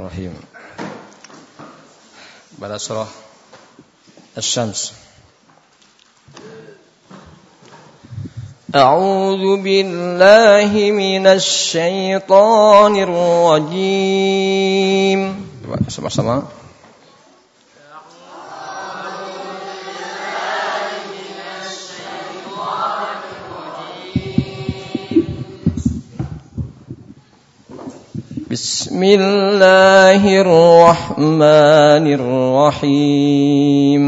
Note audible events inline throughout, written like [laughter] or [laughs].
الرحيم. بل أشرح الشمس. أعوذ بالله من الشيطان الرجيم. سمع سمع. بسم الله الرحمن الرحيم.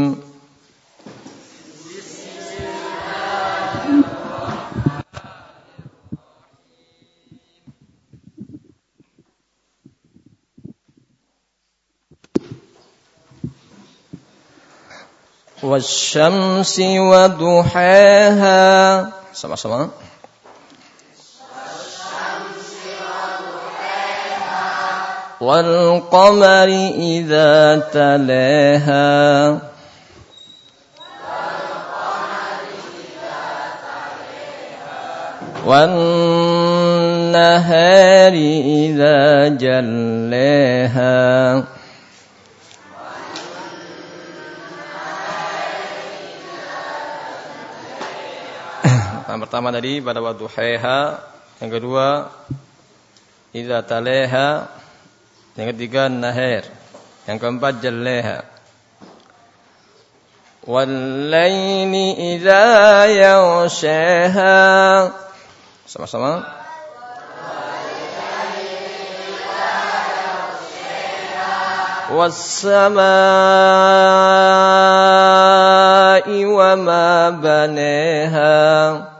والشمس وضحاها. sama-sama والقمر إذا تلاها والنهار إذا جلاها [coughs] Yang pertama tadi pada waktu heha, yang kedua idza taleha, yang ketiga nahir, yang keempat jalleha. Wal-laili idza yaghshaha. Sama-sama. والسماء وما بنيها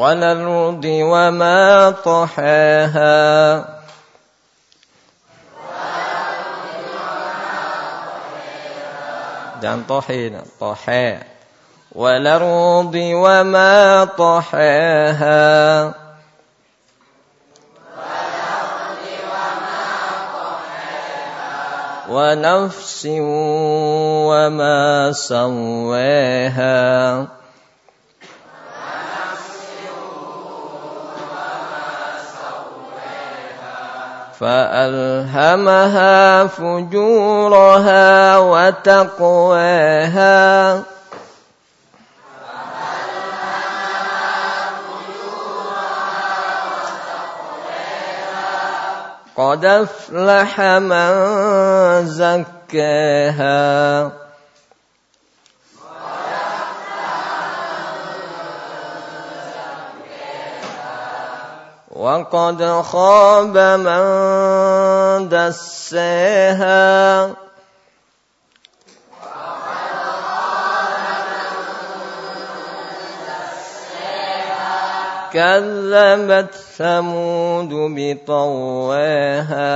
والأرض وما طحاها. dan طحين طحا. والأرض وما طحاها. ونفس وما سواها. فألهمها فجورها وتقواها. قد أفلح من زكاها. وقد خاب من دساها كذبت ثمود بطواها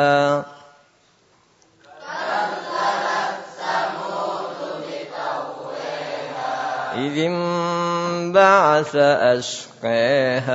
إذ انبعث أشقاها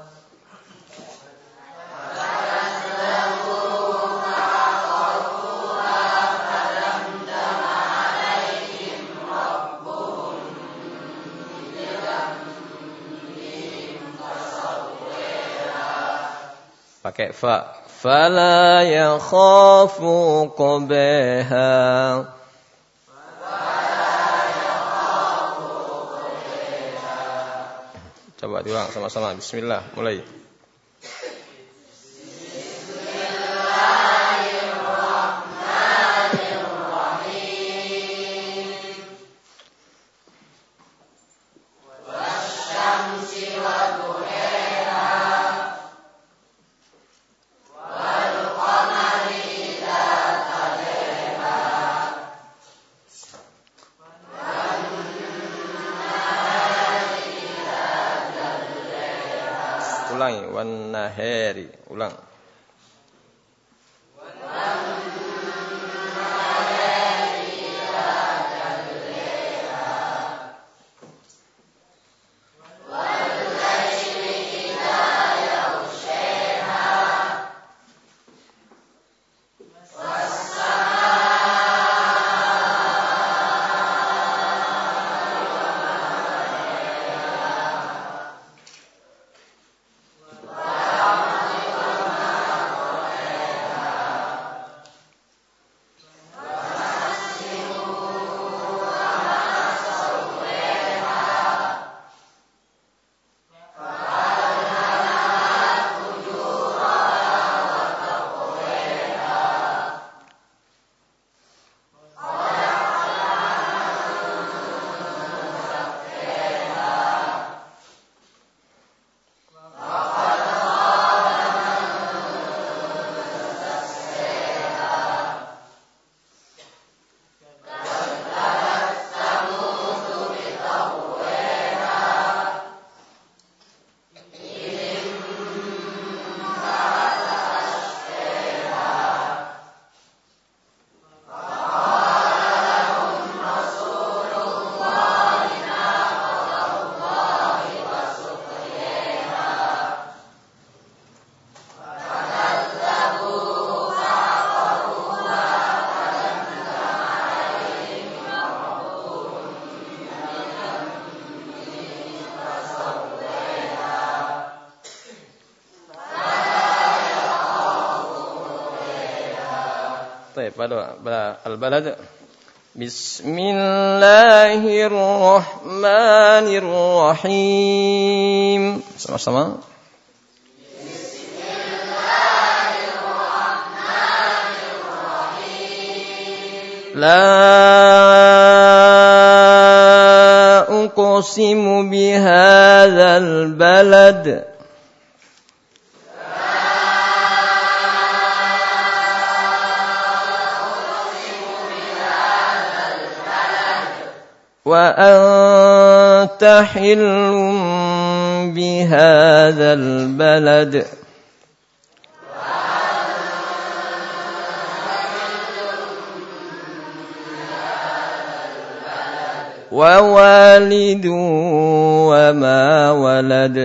fa fala yakhafu Coba diulang sama-sama. Bismillah, mulai. طيب pada al-balad Bismillahirrahmanirrahim sama-sama لا أقسم بهذا البلد وأنت حل بهذا البلد ووالد وما ولد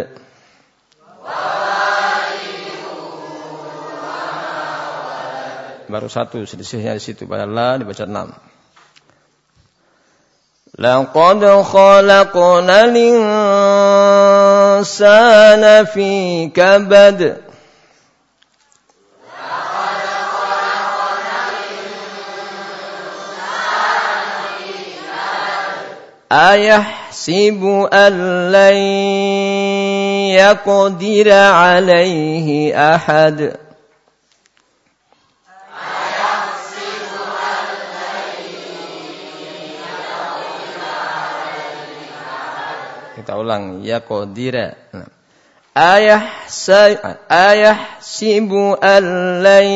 baru satu selisihnya di situ pada la dibaca enam لقد خلقنا الإنسان في كبد. أيحسب أن لن يقدر عليه أحد؟ Kita ulang ya qadira. Ayah ayah sibu allai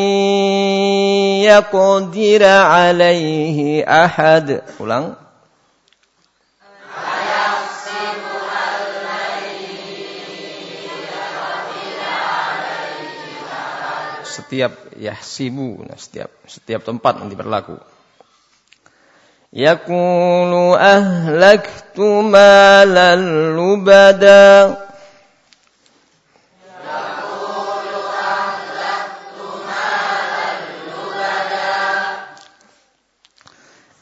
yaqdira alaihi ahad. Ulang. setiap yahsibu nah, setiap setiap tempat nanti berlaku يقول أهلكت مالا لبدا.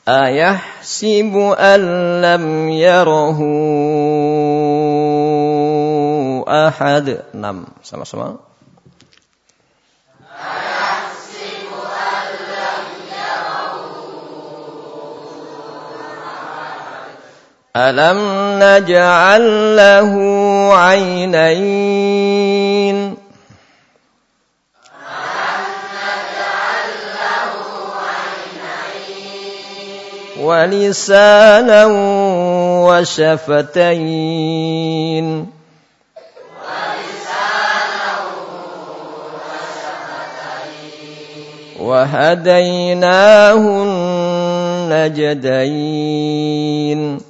أيحسب أن لم يره أحد؟ نعم sama-sama ألم نجعل له عينين ولسانا وشفتين وهديناه النجدين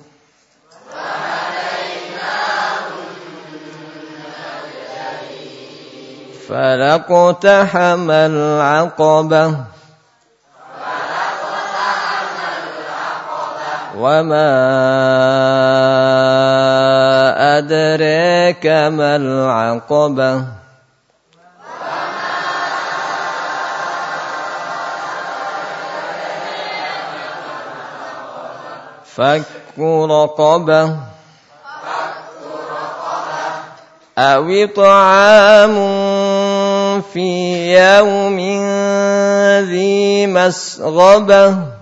فلقتحم العقبة. وما أدريك ما العقبة. فك رقبة. أو طعام في يوم ذي مسغبة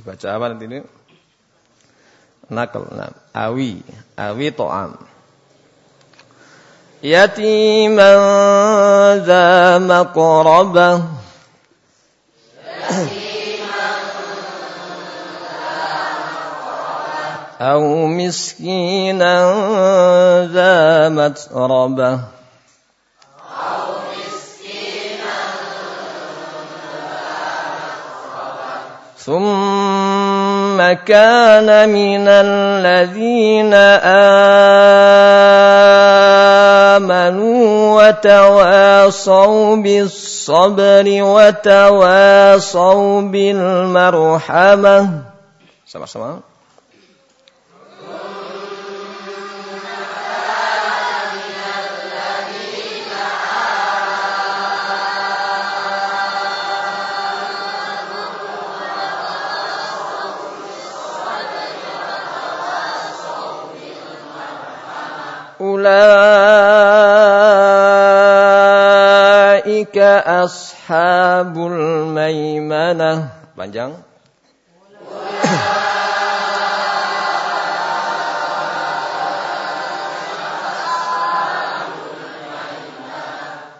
dibaca apa nanti ini nakal nah. awi awi to'am yatiman za maqrabah أو مسكينا ذا متربة. ثم كان من الذين آمنوا وتواصوا بالصبر وتواصوا بالمرحمة. Sama-sama أولئك أصحاب الميمنة panjang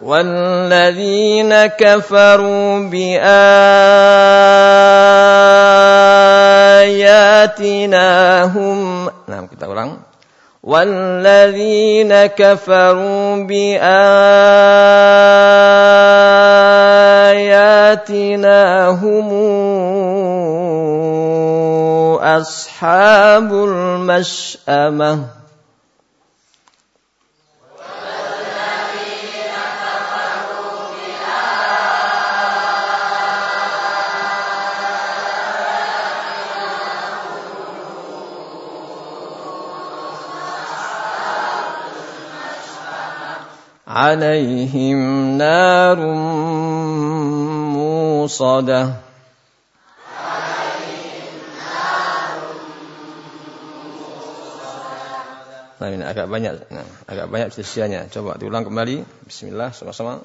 والذين كفروا بآياتنا هم نعم kita ulang والذين كفروا بآياتنا هم أصحاب المشأمة. عليهم نار موصده Nah ini agak banyak, nah, agak banyak sisiannya. Coba diulang kembali. Bismillah, sama-sama.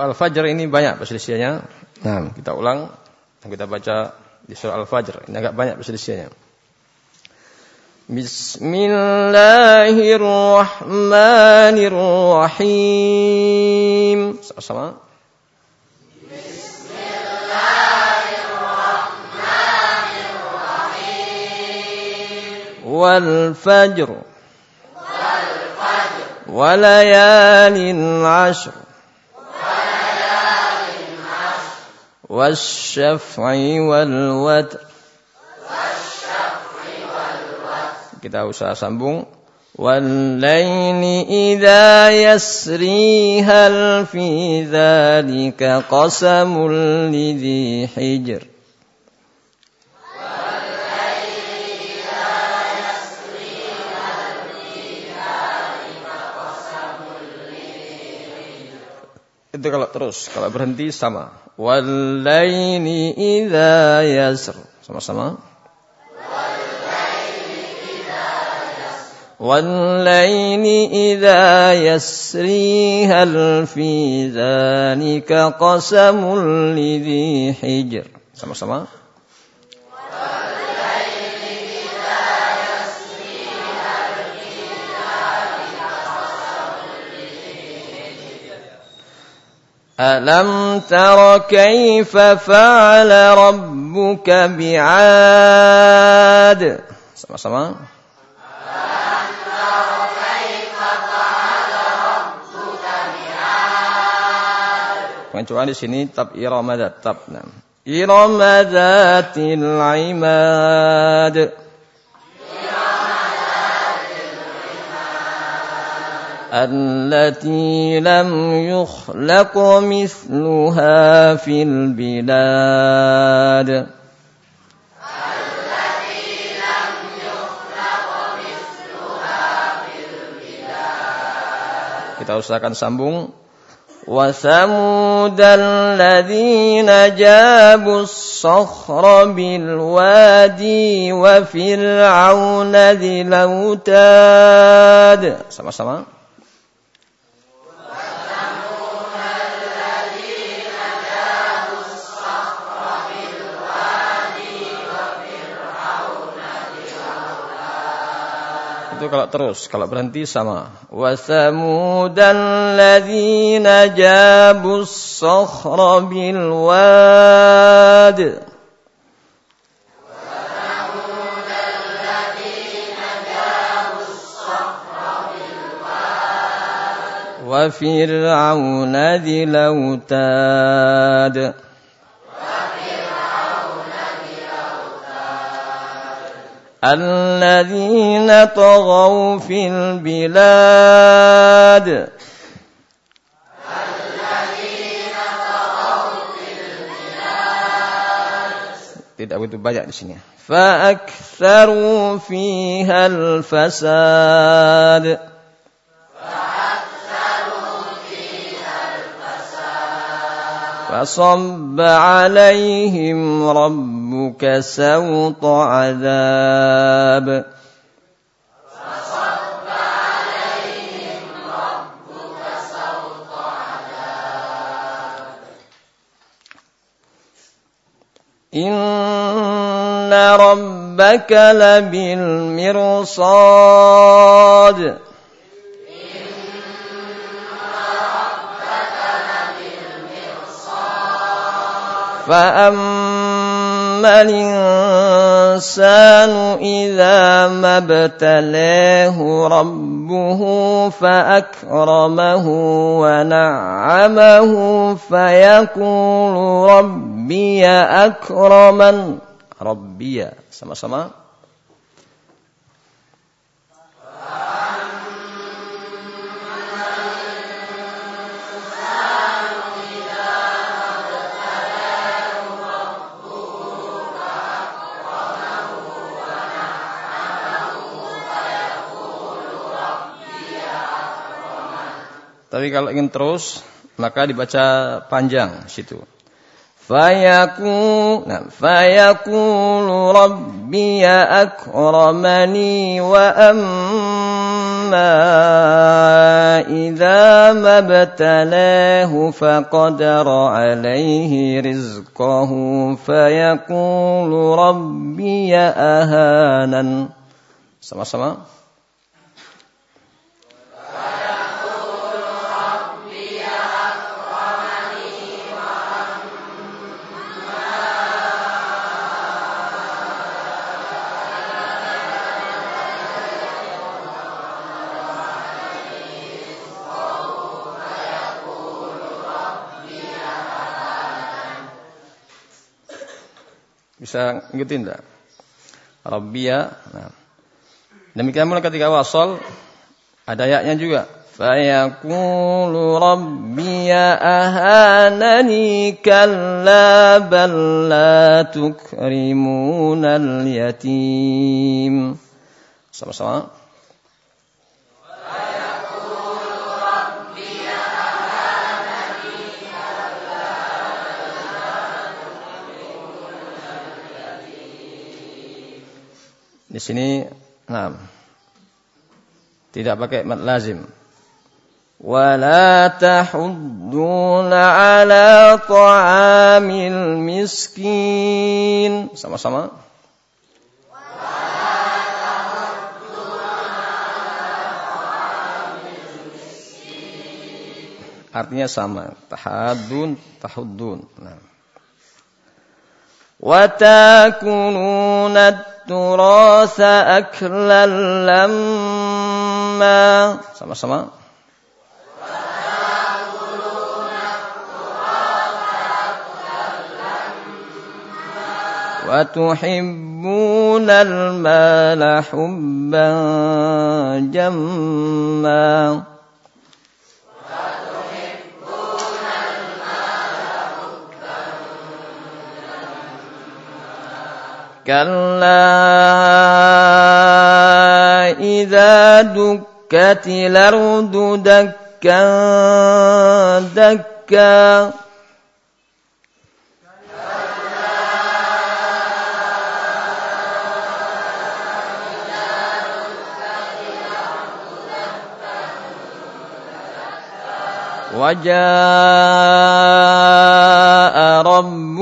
Untuk Al-Fajr ini banyak perselisihannya. Nah, kita ulang. Kita baca di surah Al-Fajr. Ini agak banyak perselisihannya. Bismillahirrahmanirrahim. Sama-sama. Bismillahirrahmanirrahim. Wal fajr. Wal fajr. Walayal ashr. والشفع والوتر. Kita usaha sambung. والليل إذا يسري هل في ذلك قسم لذي حجر. Itu kalau terus, kalau berhenti sama. Walaini idza yasr. Sama-sama. والليل إذا يسري هل في ذلك قسم لذي حجر sama-sama ألم تر كيف فعل ربك بعاد sama-sama Kecuali di sini tab iramadat tab. Iramadatil imad. التي لم يخلق مثلها في البلاد Kita usahakan sambung. وثمود الذين جابوا الصخر بالوادي وفرعون ذي الأوتاد sama-sama itu kalau terus, kalau berhenti sama. Wa samudan ladzina jabus sakhra bil wad. وفرعون ذي الأوتاد الذين طغوا في البلاد tidak begitu banyak di sini. فأكثروا فيها الفساد فصب عليهم ربك سوط عذاب. فصب عليهم ربك سوط عذاب إن ربك لبالمرصاد. فأما الإنسان إذا ما ابتلاه ربه فأكرمه ونعمه فيقول ربي أكرمن ربي sama-sama Tapi kalau ingin terus, maka dibaca panjang situ. Fayaku, nah, Rabb ya akramani wa amma idza mabtalahu faqadara alaihi rizqahu Rabb ya ahanan. Sama-sama. Bisa ngikutin enggak? Rabbiya. Nah. Demikian pula ketika wasol ada ayatnya juga. Fayaqulu rabbiya ahanani kalla bal la tukrimunal yatim. Sama-sama. Di sini nah, tidak pakai mat lazim. ولا تحضون على طعام المسكين sama-sama artinya sama tahadun tahuddun nah وتاكلون التراث أكلا لما. sama-sama وتحبون المال حبا جما. كلا إذا دكت الأرض دكا دكا وجاء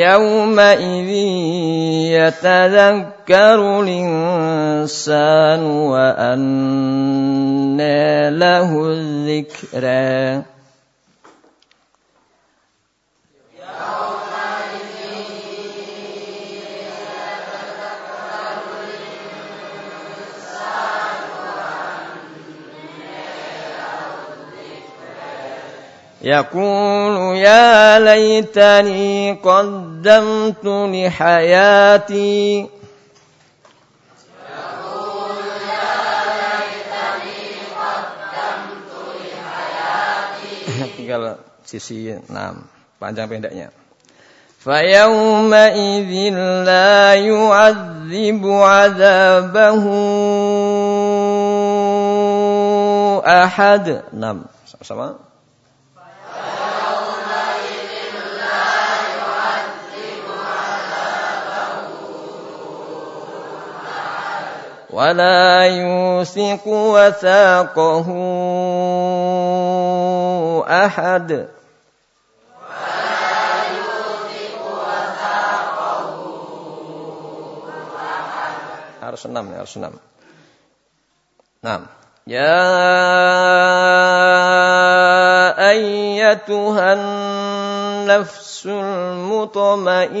يومئذ يتذكر الإنسان وأنى له الذكرى. يقول يا ليتني قدمت لحياتي [laughs] tinggal sisi 6 panjang pendeknya فيومئذ لا يعذب عذابه أحد نعم sama-sama ولا يوثق وثاقه أحد harus enam ya harus enam enam يا أيتها النفس المطمئنة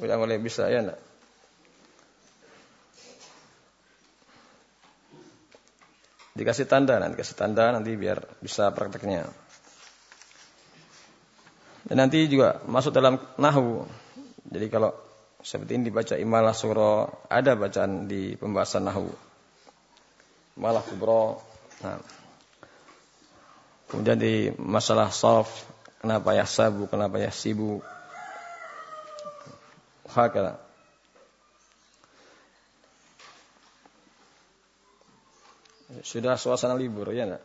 Udah mulai bisa ya enggak? Dikasih tanda nanti, kasih tanda nanti biar bisa prakteknya. Dan nanti juga masuk dalam nahu. Jadi kalau seperti ini dibaca imalah surah, ada bacaan di pembahasan nahu. Malah kubro. Nah. Kemudian di masalah soft, kenapa ya sabu, kenapa ya Hakala. Sudah suasana libur ya enggak?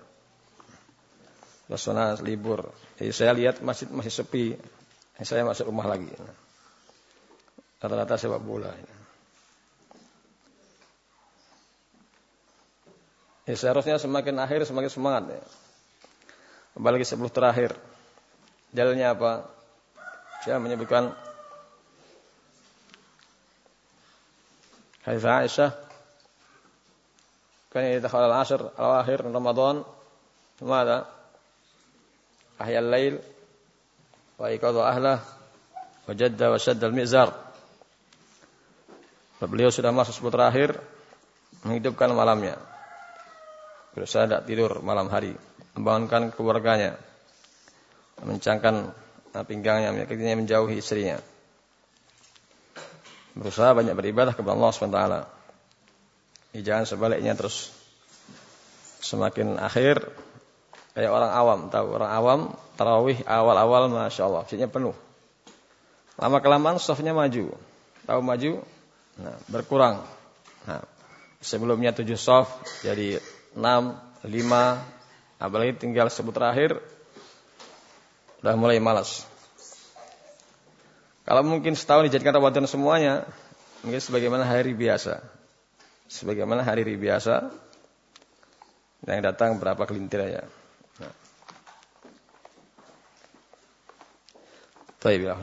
Suasana libur. Jadi saya lihat masjid masih sepi. Saya masuk rumah lagi. Rata-rata sepak bola. Ya, seharusnya semakin akhir semakin semangat ya. Apalagi sebelum terakhir. Jalannya apa? Saya menyebutkan Hadis Aisyah kan يدخل العشر الأواخر من رمضان ماذا؟ أحيا الليل وأيقظ أهله وجد وشد المئزار Beliau sudah masuk sepuluh terakhir menghidupkan malamnya. Berusaha tidak tidur malam hari, membangunkan keluarganya, mencangkan pinggangnya, menyakitinya menjauhi istrinya. Berusaha banyak beribadah kepada Allah SWT. Jangan sebaliknya terus. Semakin akhir kayak orang awam tahu? Orang awam tarawih awal-awal masya Allah masjidnya penuh. Lama kelamaan softnya maju. Tahu maju? Nah berkurang. Nah sebelumnya tujuh soft jadi enam lima apalagi tinggal sebut terakhir udah mulai malas kalau mungkin setahun dijadikan Ramadan semuanya, mungkin sebagaimana hari biasa. Sebagaimana hari biasa yang datang berapa kelintir aja. Nah. Tayyib